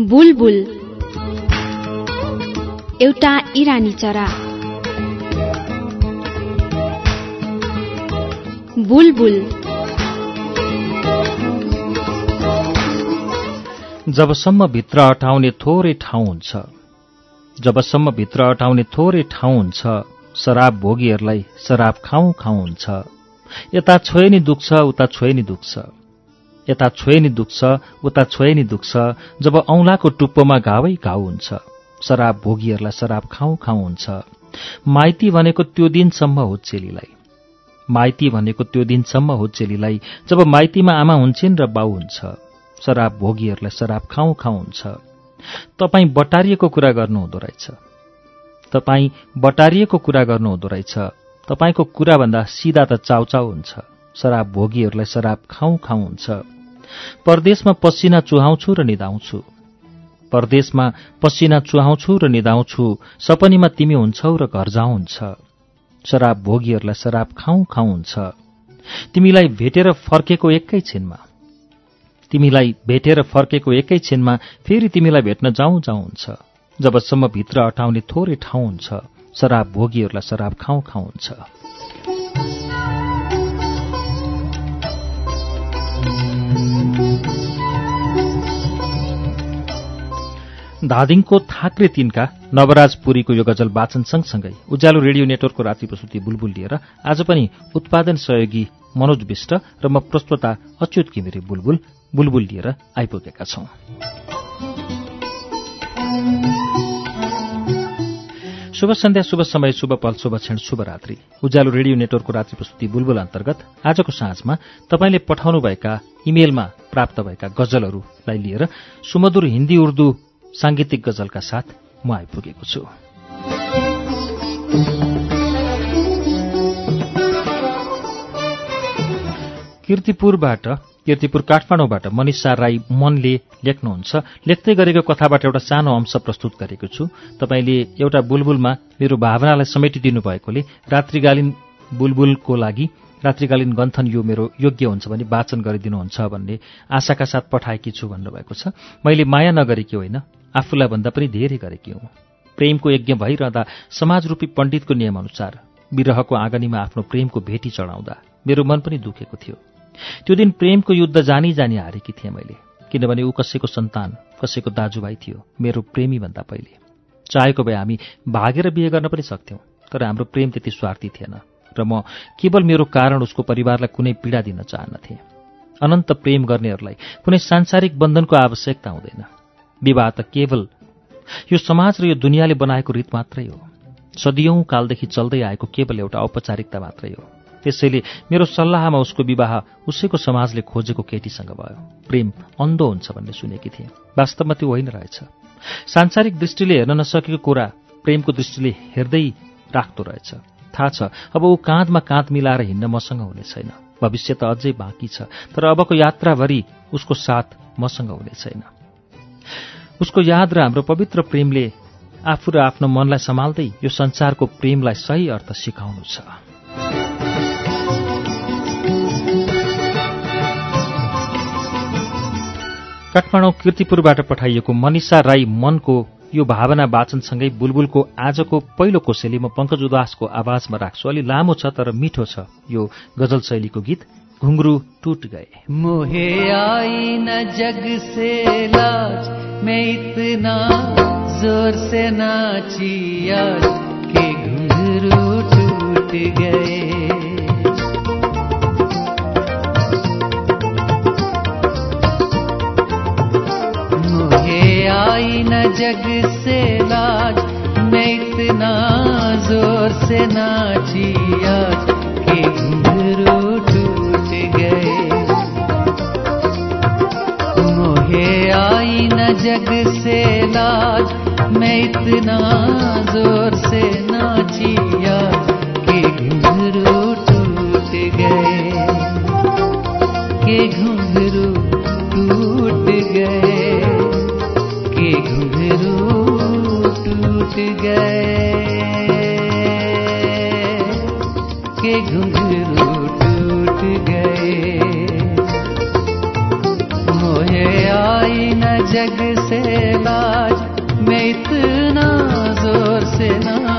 बुलबुल। एउटा इरानी चरा। बुलबुल। जबसम्म भित्र अटाउने थोरै ठाउँ हुन्छ जबसम्म भित्र अटाउने थोरै ठाउँ हुन्छ शराब भोगीहरूलाई शराब खाउँ खाउँ हुन्छ। यता छोए नि दुख्छ उता छोए नि दुख्छ। यता छोए नि दुख्छ उता छोए नि दुख्छ। जब औंलाको टुप्पोमा घावै घाउ हुन्छ। शराब भोगीहरूलाई शराब खाउँ खाउँ हुन्छ। माइती भनेको त्यो दिनसम्म हो चेलीलाई। माइती भनेको त्यो दिनसम्म हो चेलीलाई। जब माइतीमा आमा हुन्छन् र बाउ हुन्छ। शराब भोगीहरूलाई शराब खाउँ खाउँ हुन्छ। तपाईँ बटारिएको कुरा गर्नुहुँदो रहेछ। तपाईँ बटारिएको कुरा गर्नुहुँदो रहेछ। तपाईँको कुराभन्दा सिधा त चाउचाउ हुन्छ। शराब भोगीहरूलाई शराब खाउँ खाउँ हुन्छ। परदेशमा पसिना चुहाउँछु र निधाउँछु। परदेशमा पसिना चुहाउँछु र निधाउँछु सपनीमा तिमी हुन्छौ र घर जाउँ हुन्छ। शराब भोगीहरूलाई शराब खाउँ खाउँ हुन्छ। तिमीलाई भेटेर फर्केको एकै छिनमा। तिमीलाई भेटेर फर्केको एकै छिनमा फेरि तिमीलाई भेट्न जाउँ जाउँ हुन्छ। जबसम्म भित्र अटाउने थोरै ठाउँ हुन्छ। शराब भोगीहरूलाई शराब खाउँ खाउँ हुन्छ। धादिङको थाक्रे तिनका नवराज पुरीको यो गजल वाचन सँगसँगै उज्यालो रेडियो नेटवर्कको रात्रि प्रस्तुति बुलबुल लिएर आज पनि उत्पादन सहयोगी मनोज विष्ट र म प्रस्तोता अच्युत घिमिरे बुलबुल बुलबुल लिएर आइपुगेका छौं। शुभ सन्ध्या शुभ समय शुभ पल शुभ क्षण शुभ रात्रि। उज्यालो रेडियो नेटवर्कको रात्रि प्रस्तुति बुलबुल अन्तर्गत आजको साँझमा तपाईँले पठाउनुभएका इमेलमा प्राप्त भएका गजलहरूलाई लिएर सुमधुर हिन्दी उर्दू सांगीतिक गजलका साथ म आइपुगेको छु। किर्तिपुरबाट किर्तिपुर काठमाडौँबाट मनिषा राई मनले लेख्नुहुन्छ। लेख्दै गरेको कथाबाट एउटा सानो अंश प्रस्तुत गरेको छु। तपाईँले एउटा बुलबुलमा मेरो भावनालाई समेटिदिनु भएकोले रात्रिकालीन बुलबुलको लागि रात्रिकालीन गन्थन यो मेरो योग्य हुन्छ भने वाचन गरिदिनुहुन्छ भन्ने आशाका साथ पठाएकी छु भन्नुभएको छ। मैले माया नगरेकी होइन आफूलाई भन्दा पनि धेरै गरेकी हुँ। प्रेमको यज्ञ भइरहँदा समाजरूपी पण्डितको नियमअनुसार विरहको आँगनीमा आफ्नो प्रेमको भेटी चढाउँदा मेरो मन पनि दुखेको थियो। त्यो दिन प्रेमको युद्ध जानी जानी हारेकी थिएँ मैले किनभने ऊ कसैको सन्तान कसैको दाजुभाइ थियो मेरो प्रेमी भन्दा पहिले। चाहेको भए हामी भागेर बिहे गर्न पनि सक्थ्यौँ तर हाम्रो प्रेम त्यति स्वार्थी थिएन र म केवल मेरो कारण उसको परिवारलाई कुनै पीडा दिन चाहन्नथेँ। अनन्त प्रेम गर्नेहरूलाई कुनै सांसारिक बन्धनको आवश्यकता हुँदैन। विवाह त केवल यो समाज र यो दुनियाँले बनाएको रीत मात्रै हो। सदियौं कालदेखि चल्दै आएको केवल एउटा औपचारिकता मात्रै हो। त्यसैले मेरो सल्लाहमा उसको विवाह उसैको समाजले खोजेको केटीसँग भयो। प्रेम अन्धो हुन्छ भन्ने सुनेकी थिएँ। वास्तवमा त्यो होइन रहेछ। सांसारिक दृष्टिले हेर्न नसकेको कुरा प्रेमको दृष्टिले हेर्दै राख्दो रहेछ। थाहा छ अब ऊ काँधमा काँध मिलाएर हिँड्न मसँग हुने छैन। भविष्य त अझै बाँकी छ तर अबको यात्राभरि उसको साथ मसँग हुने छैन। उसको याद र हाम्रो पवित्र प्रेमले आफू र आफ्नो मनलाई सम्हाल्दै यो संसारको प्रेमलाई सही अर्थ सिकाउनु छ। काठमाडौँ किर्तिपुरबाट पठाइएको मनिषा राई मनको यो भावना वाचनसँगै बुलबुलको आजको पहिलो कोसेली म पङ्कज उदासको आवाजमा राख्छु। अलि लामो छ तर मिठो छ यो गजल शैलीको गीत। घुङ्रु टूट गए। मुहे आई न जग से लाज मैं जोर से टूट गए। न जग से लाज, मैं इतना ज़ोर से नाची आज के घुंघरू टूट गए। मोहे आई न जग से लाज, मैं इतना ज़ोर से नाची आज के घुंघरू टूट गए। के घुंघरू गए के घुंघरू टूट गए। मोहे आई न जग से लाज मैं इतना ज़ोर से ना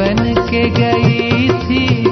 बन के गई थी।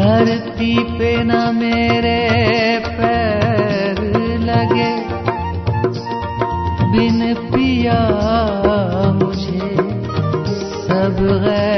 धरती पे न मेरे पैर लगे। बिन पिया मुझे सब गैर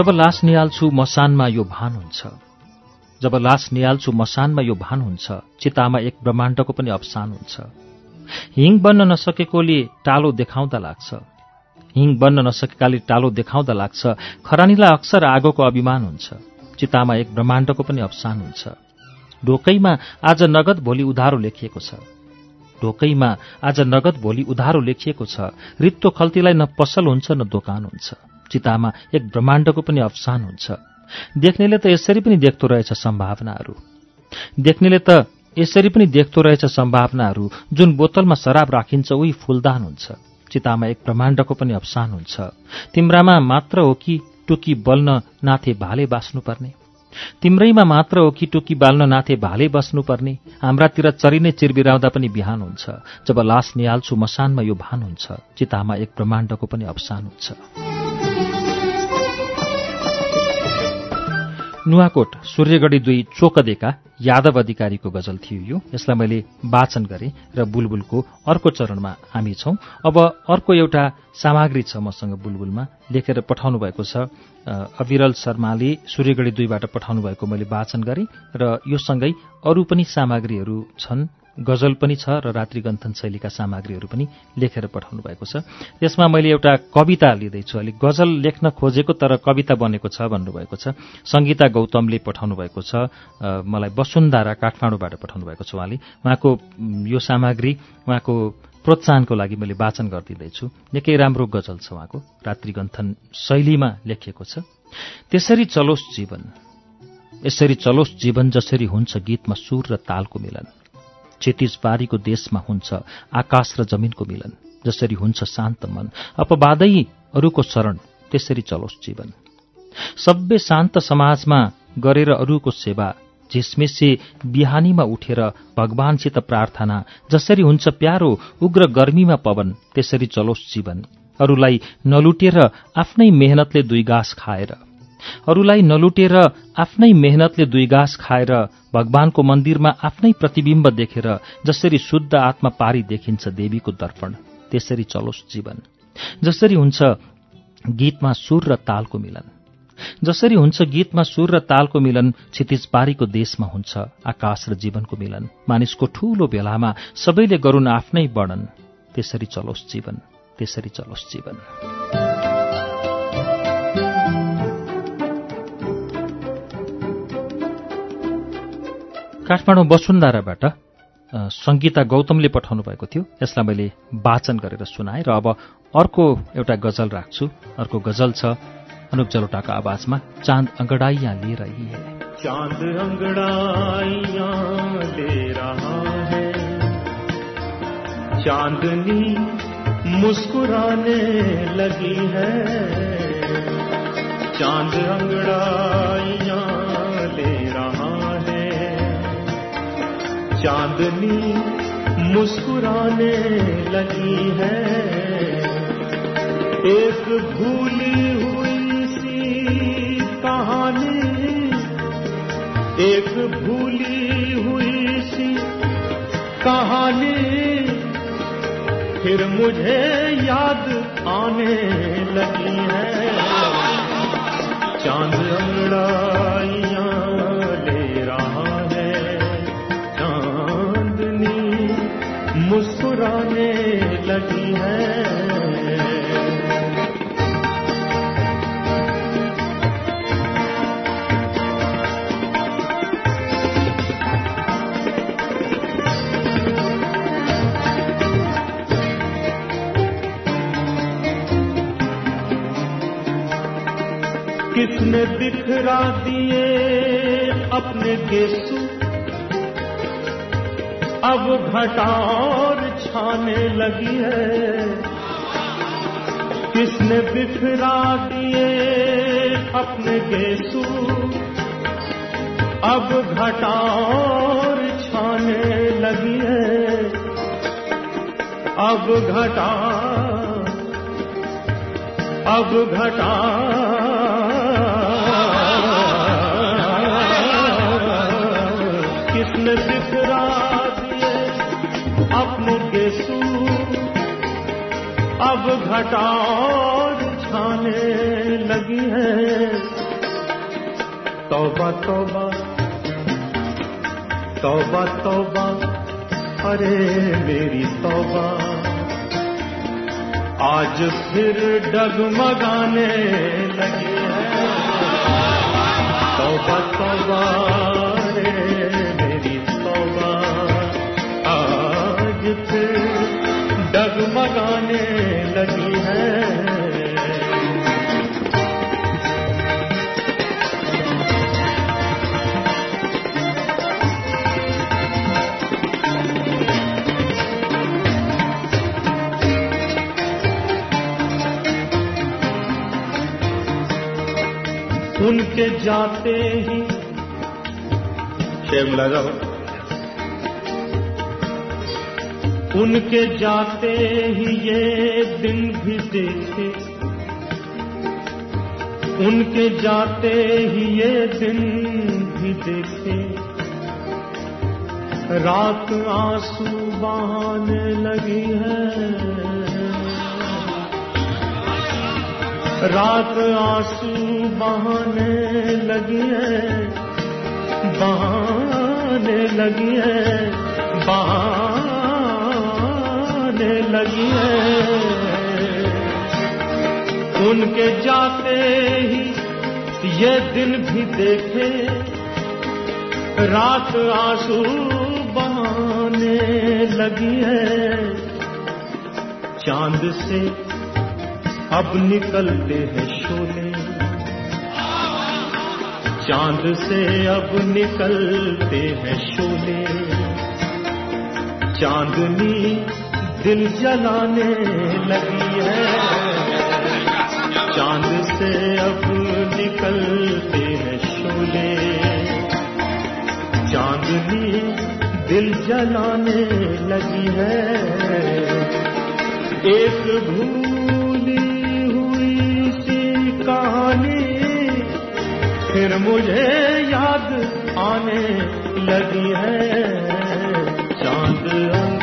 जब लास निहाल्छु मसानमा यो भान हुन्छ। जब लास निहाल्छु मसानमा यो भान हुन्छ चितामा एक ब्रह्माण्डको पनि अवसान हुन्छ। हिङ बन्न नसकेकोले टालो देखाउँदा लाग्छ। हिङ बन्न नसकेकाले टालो देखाउँदा लाग्छ। खरानीलाई अक्सर आगोको अभिमान हुन्छ। चितामा एक ब्रह्माण्डको पनि अवसान हुन्छ। ढोकैमा आज नगद भोलि उधारो लेखिएको छ। ढोकैमा आज नगद भोलि उधारो लेखिएको छ। रित्तो खल्तीलाई न पसल हुन्छ न दोकान हुन्छ। चितामा एक ब्रह्माण्डको पनि अवसान हुन्छ। देख्नेले त यसरी पनि देख्दो रहेछ सम्भावनाहरू। देख्नेले त यसरी पनि देख्दो रहेछ सम्भावनाहरू जुन बोतलमा शराब राखिन्छ उही फुलदान हुन्छ। चितामा एक ब्रह्माण्डको पनि अवसान हुन्छ। तिम्रामा मात्र हो कि टुकी बल्न नाथे भाले बाँच्नुपर्ने? तिम्रैमा मात्र हो कि टुकी बाल्न नाथे भाले बस्नुपर्ने? हाम्रातिर चरिने चिरबिराउँदा पनि बिहान हुन्छ। जब लास निहाल्छु मसानमा यो भान हुन्छ। चितामा एक ब्रह्माण्डको पनि अवसान हुन्छ। नुवाकोट सूर्यगढी दुई चोकदेका यादव अधिकारीको गजल थियो यो। यसलाई मैले वाचन गरेँ र बुलबुलको अर्को चरणमा हामी छौं। अब अर्को एउटा सामग्री छ मसँग बुलबुलमा लेखेर पठाउनु भएको छ अविरल शर्माले सूर्यगढी दुईबाट पठाउनु भएको मैले वाचन गरेँ र यो सँगै अरू पनि सामग्रीहरू छन्। गजल पनि छ र रात्रिगन्थन शैलीका सामग्रीहरू पनि लेखेर पठाउनु भएको छ। यसमा मैले एउटा कविता लिँदैछु। अलिक गजल लेख्न खोजेको तर कविता बनेको छ भन्नुभएको छ। सङ्गीता गौतमले पठाउनु भएको छ। मलाई वसुन्धारा काठमाडौँबाट पठाउनु भएको छ उहाँले। उहाँको यो सामग्री उहाँको प्रोत्साहनको लागि मैले वाचन गरिदिँदैछु। निकै राम्रो गजल छ उहाँको। रात्रिगन्थन शैलीमा लेखिएको छ। त्यसरी चलोस् जीवन। यसरी चलोस् जीवन जसरी हुन्छ गीतमा सुर र तालको मिलन। क्षितिज पारीको देशमा हुन्छ आकाश र जमिनको मिलन जसरी हुन्छ शान्त मन। अपवादै अरूको शरण त्यसरी चलोस् जीवन। सभ्य शान्त समाजमा गरेर अरूको सेवा झिसमिसे बिहानीमा उठेर भगवानसित प्रार्थना जसरी हुन्छ प्यारो उग्र गर्मीमा पवन त्यसरी चलोस् जीवन। अरूलाई नलुटेर आफ्नै मेहनतले दुई गाँस खाएर। अरूलाई नलुटेर आफ्नै मेहनतले दुई गाँस खाएर भगवानको मन्दिरमा आफ्नै प्रतिबिम्ब देखेर जसरी शुद्ध आत्मा पारी देखिन्छ देवीको दर्पण त्यसरी चलोस् जीवन। जसरी हुन्छ गीतमा सुर र तालको मिलन। जसरी हुन्छ गीतमा सुर र तालको मिलन क्षितिजबारीको देशमा हुन्छ आकाश र जीवनको मिलन। मानिसको ठूलो बेलामा सबैले गरून् आफ्नै वर्णन त्यसरी चलोस् जीवन त्यसरी चलोस् जीवन। काठमाडौँ वसुन्धाराबाट सङ्गीता गौतमले पठाउनु भएको थियो। यसलाई मैले वाचन गरेर सुनाएँ र अब अर्को एउटा गजल राख्छु। अर्को गजल छ अनुप जलोटाको आवाजमा चाँद अङ्गडाइया लिएर चाँद मुस्कुराने लगी है। चांद चांदनी मुस्कुराने लगी है। एक भूली हुई सी कहानी, एक भूली हुई सी कहानी, फिर मुझे याद आने लगी है। चाँद अंगड़ाइया किसने बिखरा दिए अपने गेसू अब घटार छाने लगी है। किसने बिखरा दिए अपने गेसू अब घटार छाने लगी है। अब घटा अब घटा। अब घटार छाने लगी है। तौबा तौबा। तौबा तौबा। अरे मेरी तौबा। आज फिर डगमगाने लगी है। तौबा तौबा। डगमगाने लगी है। उनके जाते ही शेम लगाओ उनके जाते ही ये दिन भी देखे। उनके जाते ही ये दिन भी देखे। रात आँसू बहाने लगी है। रात आँसू बहाने लगी है। बहाने लगी है। बहाने लगी है। उनके जाते ही ये दिन भी देखे, रात आँसू बहाने लगी है। चाँद से अब निकलते हैं शोले। चाँद से अब निकलते हैं शोले। चांदनी दिल जलाने लगी है। चाँद से अब निकलते हैं शोले। चांदनी दिल जलाने लगी है। एक भूली हुई सी कहानी फिर मुझे याद आने लगी है। चाँद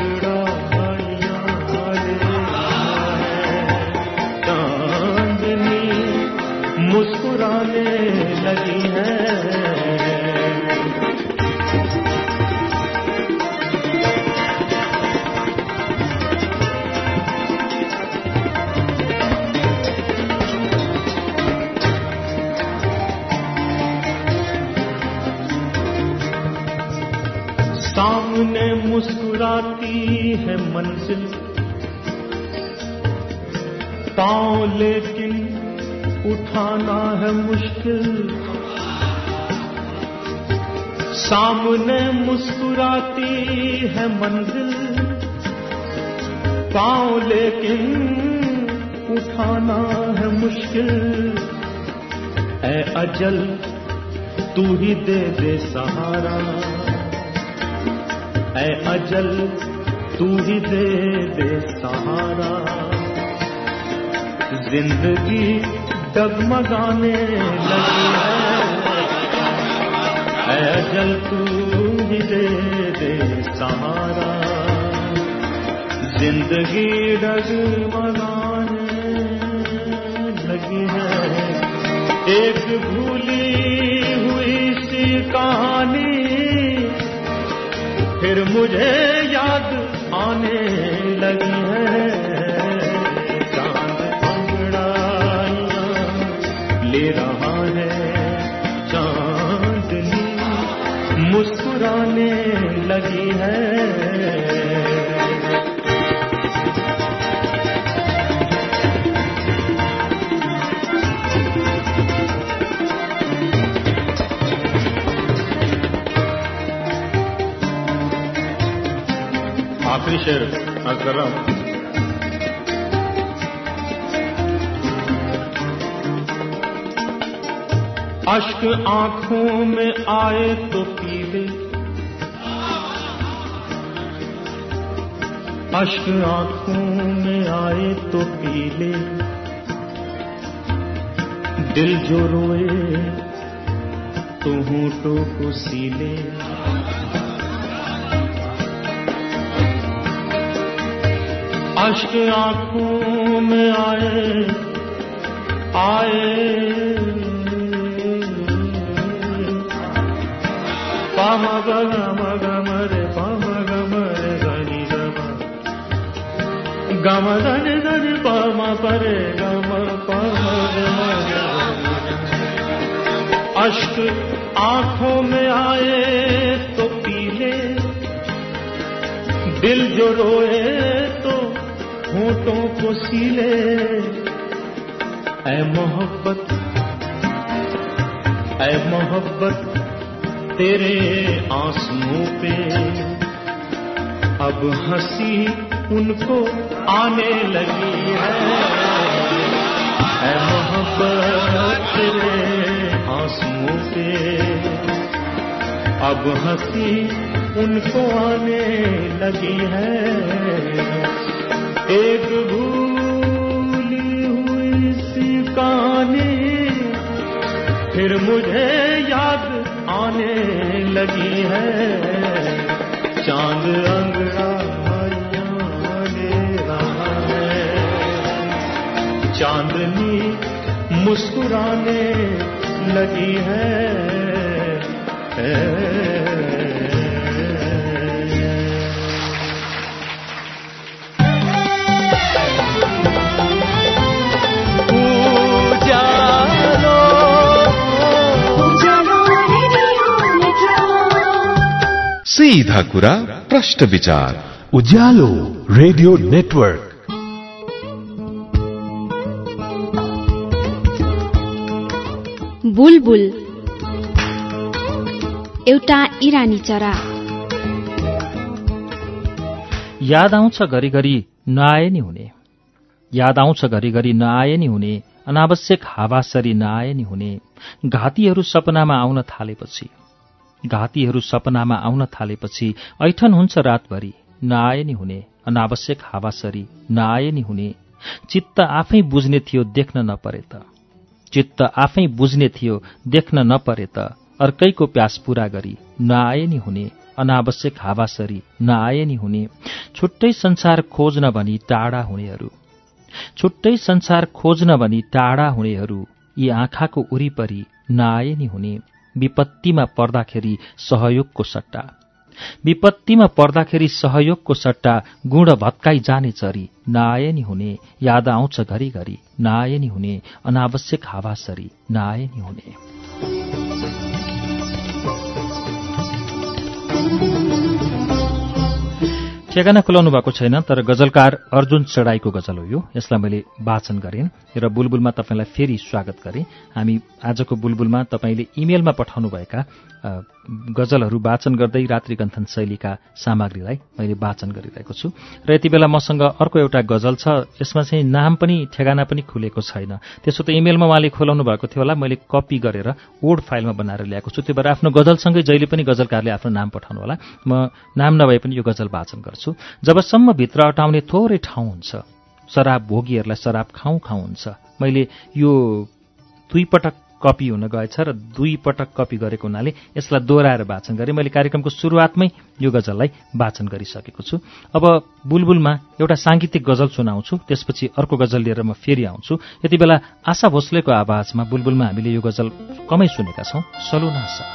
सामने मुस्कुराती है मंजिल। पाँव लेकिन उठाना है मुश्किल। सामने मुस्कुराती है मंजिल। पाँव लेकिन उठाना है मुश्किल। ऐ अजल, तू ही दे दे सहारा। ऐ अजल, तू ही दे दे सहारा। ज़िंदगी डगमगाने लगी है। ऐ अजल, तू ही दे दे सहारा। ज़िंदगी डगमगाने लगी है। एक भूली हुई सी कहानी फिर मुझे याद आने लगी है। चाँद अंगड़ाइयाँ ले रहा है चांदनी, मुस्कुराने लगी है। आखिरी शेर कर रहा हूँ। अश्क आँखों में आए तो पीले। अश्क आँखों में आए तो पीले। दिल जो रोए तो होठों को सीले। अश्क आँखों में आए आए। पाम गम गम रे पाम गम रे गनि गम। गम धन धन, पाम परे, गम, पाम गम। अश्क आँखों में आए तो पीले, दिल जो रोए होठों को सीले। ऐ मोहब्बत ऐ मोहब्बत तेरे आंसुओं पे। अब हँसी उनको आने लगी है। ऐ मोहब्बत तेरे आंसुओं पे। अब हँसी उनको आने लगी है। एक भूली हुई सी कहानी, फिर मुझे याद आने लगी है। चाँद अंगड़ाइयाँ ले रहा चांदनी मुस्कुराने लगी है। सीधा कुरा प्रश्न विचार उज्यालो रेडियो नेटवर्क बुलबुल। एउटा इरानी चरा। याद आउँछ घरिघरि नआए नि हुने। याद आउँछ घरिघरि नआए नि हुने। अनावश्यक हावासरी नआए नि हुने। घातीहरू सपनामा आउन थालेपछि। घातीहरू सपनामा आउन थालेपछि ऐठन हुन्छ रातभरि। नआए नि हुने अनावश्यक हावासरी नआए नि हुने। चित्त आफै बुझ्ने थियो देख्न नपरे त। चित्त आफै बुझ्ने थियो देख्न नपरे त। अर्कैको प्यास पूरा गरी नआए नि हुने अनावश्यक हावासरी नआए नि हुने। छुट्टै संसार खोज्न भनी टाढा हुनेहरू। छुट्टै संसार खोज्न भनी टाढा हुनेहरू। यी आँखाको उरिपरि नआए नि हुने। विपत्तिमा पर्दाखेरि सहयोगको सट्टा। विपत्तिमा पर्दाखेरि सहयोगको सट्टा गुण भत्काई जाने चरी नआए नि हुने याद आउँछ घरिघरि नआए नि हुने अनावश्यक हावासरी नआए नि हुने। ठेगाना खुलाउनु भएको छैन तर गजलकार अर्जुन चढाईको गजल हो यो। यसलाई मैले वाचन गरेँ र बुलबुलमा तपाईँलाई फेरि स्वागत गरेँ। हामी आजको बुलबुलमा तपाईँले इमेलमा पठाउनुभएका गजलहरू वाचन गर्दै रात्रिगन्थन शैलीका सामग्रीलाई मैले वाचन गरिरहेको छु। र यति बेला मसँग अर्को एउटा गजल छ यसमा चाहिँ नाम पनि ठेगाना पनि खुलेको छैन। त्यसो त इमेलमा उहाँले खोलाउनु भएको थियो होला मैले कपी गरेर वर्ड फाइलमा बनाएर ल्याएको छु। त्यही भएर आफ्नो गजलसँगै जहिले पनि गजलकारले आफ्नो नाम पठाउनु होला। म नाम नभए पनि यो गजल वाचन गर्छु। जबसम्म भित्र अटाउने थोरै ठाउँ हुन्छ शराब भोगीहरूलाई शराब खाउँ खाउँ हुन्छ मैले यो दुई पटक कपी हुन गएछ र दुई पटक कपी गरेको हुनाले यसलाई दोहोऱ्याएर वाचन गरेँ। मैले कार्यक्रमको सुरुवातमै यो गजललाई वाचन गरिसकेको छु। अब बुलबुलमा एउटा साङ्गीतिक गजल सुनाउँछु त्यसपछि अर्को गजल लिएर म फेरि आउँछु। यति बेला आशा भोसलेको आवाजमा बुलबुलमा हामीले यो गजल कमै सुनेका छौँ। सलुना आशा।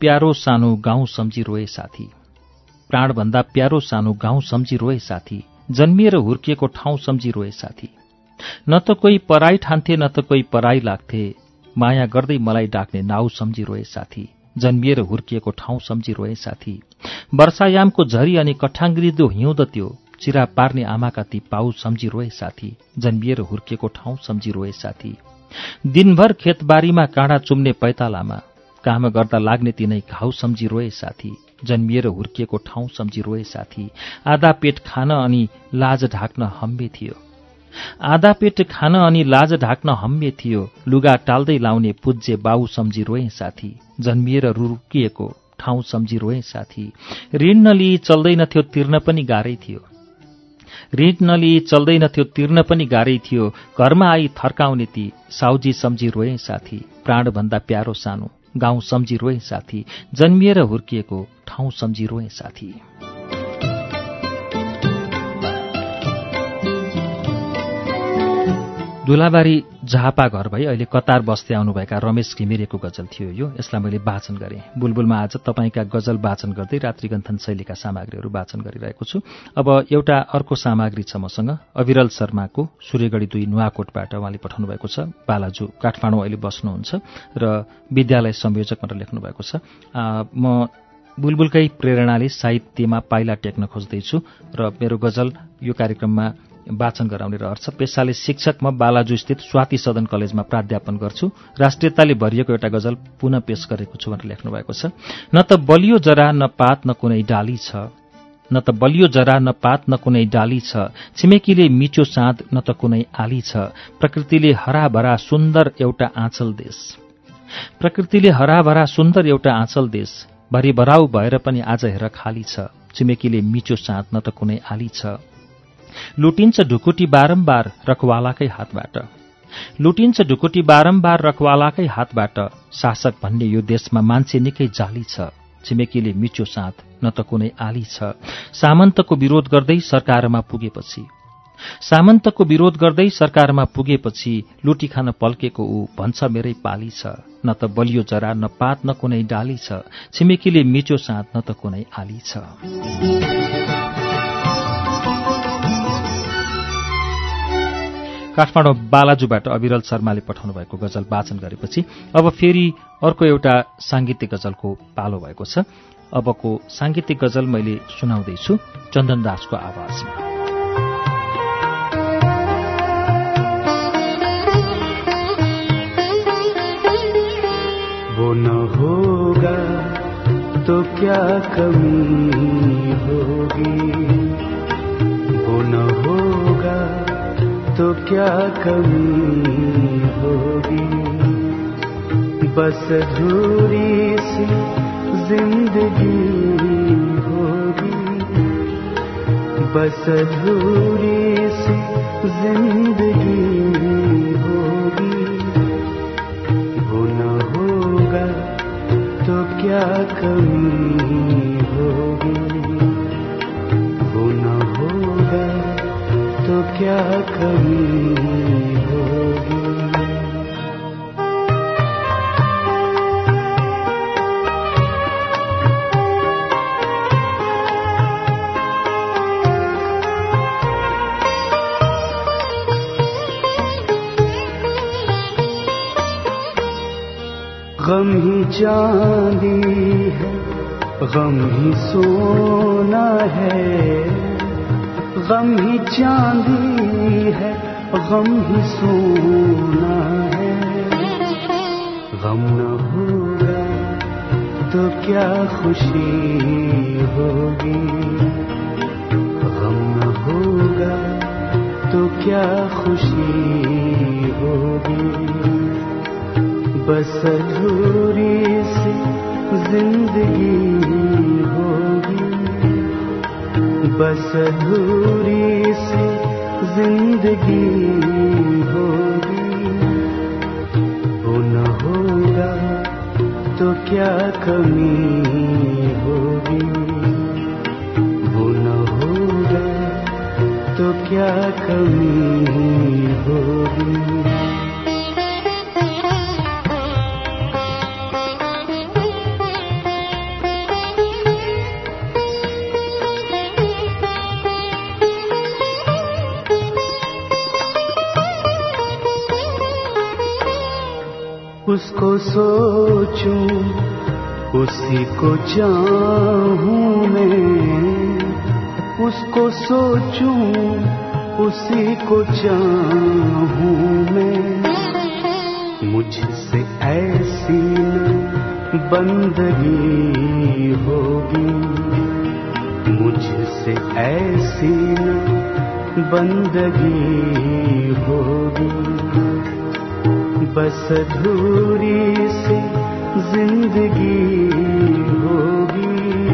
प्यारो सानो गाउँ सम्झी रोए साथी। प्राणभन्दा प्यारो सानो गाउँ सम्झी रोए साथी। जन्मिएर हुर्किएको ठाउँ सम्झी रोए साथी। न त कोही पराई ठान्थे न त कोही पराई लाग्थे। माया गर्दै मलाई डाक्ने नाउ सम्झी रोए साथी। जन्मिएर हुर्किएको ठाउँ सम्झी रोए साथी। वर्षायामको झरी अनि कठाङ्ग्रिदो हिउँद त्यो। चिरा पार्ने आमाका ती पाउ सम्झी रोए साथी। जन्मिएर हुर्किएको ठाउँ सम्झी रोए साथी। दिनभर खेतबारीमा काँडा चुम्ने पैतालामा। काम गर्दा लाग्ने तिनै घाउ सम्झी रोए साथी जन्मिएर हुर्किएको ठाउँ सम्झी रोए साथी। आधा पेट खान अनि लाज ढाक्न हम्बे थियो। आधा पेट खान अनि लाज ढाक्न हम्बे थियो। लुगा टाल्दै लाउने पूज्य बाउ सम्झी रोए साथी जन्मिएर रुकिएको ठाउँ सम्झी रोए साथी। ऋण नलिई चल्दैनथ्यो तिर्न पनि गाह्रै थियो। ऋण नलिई चल्दैनथ्यो तिर्न पनि गाह्रै थियो। घरमा आई थर्काउने ती साउजी सम्झी रोए साथी प्राणभन्दा प्यारो सानो। गाउँ सम्झी रोए साथी जन्मिएर हुर्किएको ठाउँ सम्झी रोए साथी। दुलाबारी झापा घर भई अहिले कतार बस्दै आउनुभएका रमेश घिमिरेको गजल थियो यो। यसलाई मैले वाचन गरेँ। बुलबुलमा आज तपाईँका गजल वाचन गर्दै रात्रिगन्थन शैलीका सामग्रीहरू वाचन गरिरहेको छु। अब एउटा अर्को सामग्री छ मसँग। अविरल शर्माको सूर्यगढी दुई नुवाकोटबाट उहाँले पठाउनु भएको छ। बालाजु काठमाडौँ अहिले बस्नुहुन्छ र विद्यालय संयोजक भनेर लेख्नु भएको छ म बुलबुलकै प्रेरणाले साहित्यमा पाइला टेक्न खोज्दैछु र मेरो गजल यो कार्यक्रममा वाचन गराउने रहर छ। पेसाले शिक्षक म बालाजु स्थित स्वाति सदन कलेजमा प्राध्यापन गर्छु। राष्ट्रियताले भरिएको एउटा गजल पुनः पेश गरेको छु भनेर लेख्नु भएको छ। न त बलियो जरा न पात न कुनै डाली छ। न त बलियो जरा न पात न कुनै डाली छ। छिमेकीले मिचो साँध न त कुनै आली छ। प्रकृतिले हराभरा सुन्दर एउटा आँचल देश। प्रकृतिले हराभरा सुन्दर एउटा आँचल देश। भरिभराउ भएर पनि आज हेर खाली छ। छिमेकीले मिचो साँध न त कुनै आली छ। लुटिन्छ ढुकुटी बारम्बार रखवालाकै हातबाट। लुटिन्छ ढुकुटी बारम्बार रखवालाकै हातबाट शासक भन्ने यो देशमा मान्छे निकै जाली छ। छिमेकीले मिचो साथ न त कुनै आली छ। सामन्तको विरोध गर्दै सरकारमा पुगेपछि। सामन्तको विरोध गर्दै सरकारमा पुगेपछि लुटी खान पल्केको ऊ भन्छ मेरै पाली छ। न त बलियो जरा न पात न कुनै डाली छ। छिमेकीले मिचो साथ न त कुनै आली छ। काठमाडौँ बालाजुबाट अविरल शर्माले पठाउनु भएको गजल वाचन गरेपछि अब फेरि अर्को एउटा साङ्गीतिक गजलको पालो भएको छ। अबको साङ्गीतिक गजल मैले सुनाउँदैछु चन्दन दासको आवाजमा। वो न होगा तो क्या कमी होगी? वो न होगा तो क्या कमी होगी? बस अधूरी सी ज़िंदगी होगी। बस अधूरी सी ज़िंदगी होगी। वो न होगा तो क्या कमी क्या कमी गम ही चांदी है गम ही सोना है। गम ही चांदी है, गम ही सोना है। गम न होगा तो क्या खुशी होगी? गम न होगा तो क्या खुशी होगी? बस अधूरी सी ज़िंदगी होगी। बस अधूरी सी जिंदगी होगी। वो न होगा तो क्या कमी होगी? वो न होगा तो क्या कमी होगी? उसको सोचूं, उसी को चाहूँ मैं। उसको सोचूं, उसी को चाहूँ मैं। मुझसे ऐसी बंदगी होगी। मुझसे ऐसी बंदगी होगी। बस अधूरी सी जिंदगी होगी।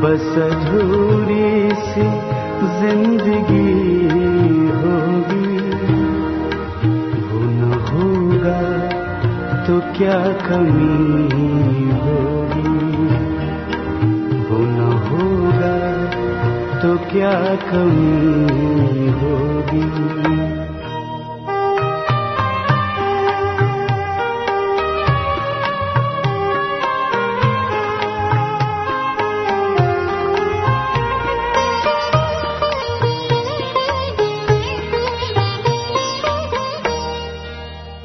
बस अधूरी सी जिंदगी होगी। वो न होगा तो क्या कमी होगी? वो न होगा तो क्या कमी होगी?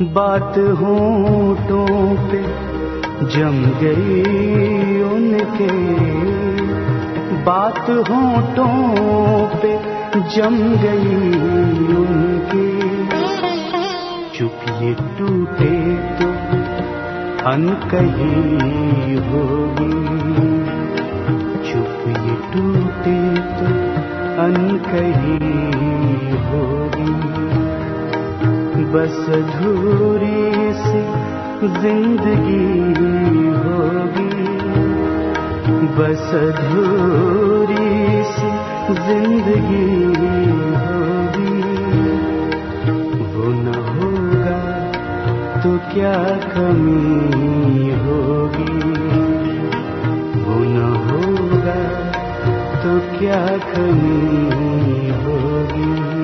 बात होठों पे जम गई उनके। बात होठों पे जम गई उनके। चुप ये टूटे तो अनकही होगी। चुप ये टूटे तो अनकही होगी। बस अधूरी सी जिंदगी होगी। बस अधूरी सी जिंदगी होगी। वो न होगा तो क्या कमी होगी? वो न होगा तो क्या कमी होगी?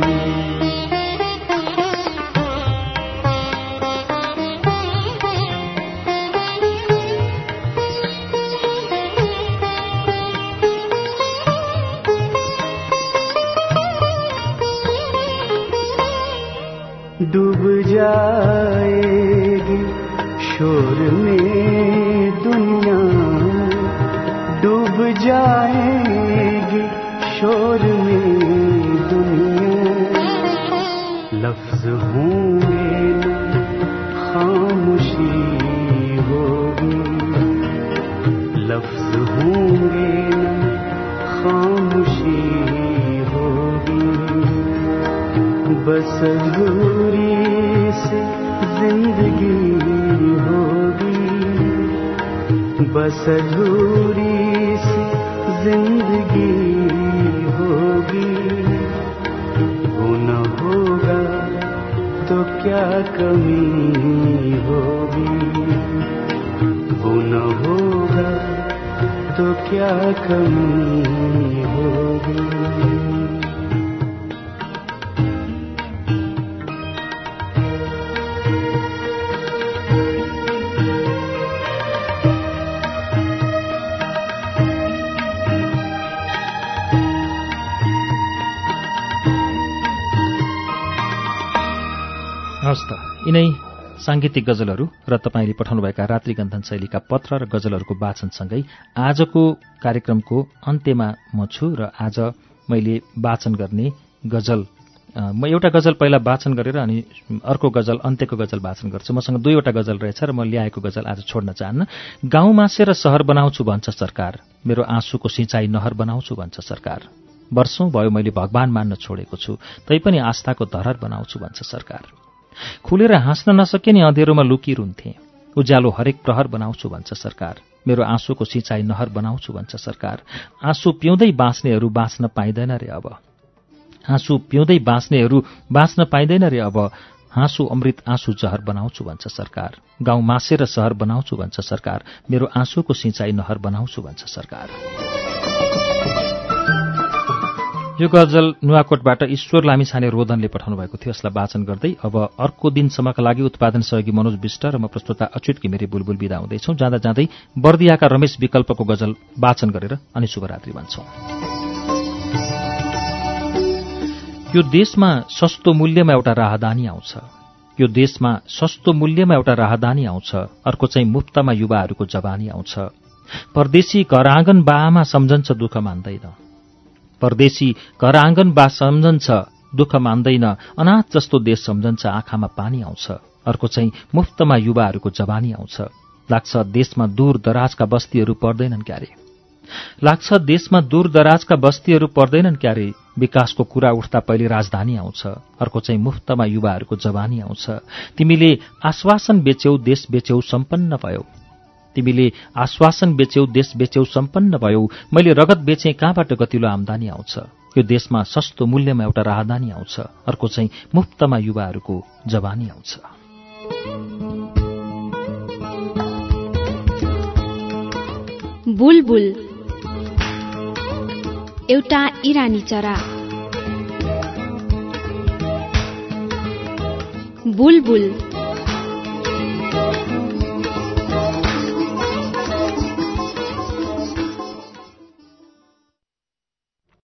डूब जाएगी शोर में दुनिया। डूब जाएगी शोर में दुनिया। लफ्ज होंगे बस अधूरी से ज़िंदगी होगी। बस अधूरी से ज़िंदगी होगी। वो न होगा तो क्या कमी होगी? वो न होगा तो क्या कमी होगी? हवस् त। यिनै साङ्गीतिक गजलहरू र तपाईँले पठाउनुभएका रात्रिगन्धन शैलीका पत्र र गजलहरूको वाचनसँगै आजको कार्यक्रमको अन्त्यमा म छु र आज मैले वाचन गर्ने गजल म एउटा गजल पहिला वाचन गरेर अनि अर्को गजल अन्त्यको गजल वाचन गर्छु। मसँग दुईवटा गजल रहेछ र म ल्याएको गजल आज छोड्न चाहन्न। गाउँ मासेर सहर बनाउँछु भन्छ सरकार। मेरो आँसुको सिँचाइ नहर बनाउँछु भन्छ सरकार। वर्षौं भयो मैले भगवान मान्न छोडेको छु। तैपनि आस्थाको धरहर बनाउँछु भन्छ सरकार। खुलेर हाँस्न नसके नि अँधेरोमा लुकिरुन्थे। उज्यालो हरेक प्रहर बनाउँछु भन्छ सरकार। मेरो आँसुको सिँचाइ नहर बनाउँछु भन्छ सरकार। आँसु पिउँदै बाँच्नेहरू बाँच्न पाइँदैन रे अब। आँसु पिउँदै बाँच्नेहरू बाँच्न पाइँदैन रे अब। हाँसु अमृत आँसु जहर बनाउँछु भन्छ सरकार। गाउँ मासेर सहर बनाउँछु भन्छ सरकार। मेरो आँसुको सिँचाइ नहर बनाउँछु भन्छ सरकार। यो गजल नुवाकोटबाट ईश्वर लामिछाने रोदनले पठाउनु भएको थियो। यसलाई वाचन गर्दै अब अर्को दिनसम्मका लागि उत्पादन सहयोगी मनोज विष्ट र म प्रस्तुता अच्युत घिमिरे बुलबुल विदा हुँदैछौ। जाँदा जाँदै बर्दियाका रमेश विकल्पको गजल वाचन गरेर अनि शुभरात्रि भन्छौं। यो देशमा सस्तो मूल्यमा एउटा राहदानी आउँछ। यो देशमा सस्तो मूल्यमा एउटा राहदानी आउँछ। अर्को चाहिँ मुफ्तमा युवाहरूको जवानी आउँछ। परदेशी घर आँगन बाआमा सम्झन्छ दुःख मान्दैन। परदेशी घर आँगन बा सम्झन्छ दुःख मान्दैन अनाथ जस्तो देश सम्झन्छ आँखामा पानी आउँछ। अर्को चाहिँ मुफ्तमा युवाहरूको जवानी आउँछ। लाग्छ देशमा दूर दराजका बस्तीहरू पर्दैनन् क्यारे। लाग्छ देशमा दूर दराजका बस्तीहरू पर्दैनन् क्यारे विकासको कुरा उठ्दा पहिले राजधानी आउँछ। अर्को चाहिँ मुफ्तमा युवाहरूको जवानी आउँछ। तिमीले आश्वासन बेच्यौ देश बेच्यौ सम्पन्न भयो। तिमीले आश्वासन बेच्यौ देश बेच्यौ सम्पन्न भयो। मैले रगत बेचेँ कहाँबाट गतिलो आमदानी आउँछ? यो देशमा सस्तो मूल्यमा एउटा राहदानी आउँछ। अर्को चाहिँ मुफ्तमा युवाहरूको जवानी आउँछ। बुलबुल। एउटा इरानी चरा। बुलबुल।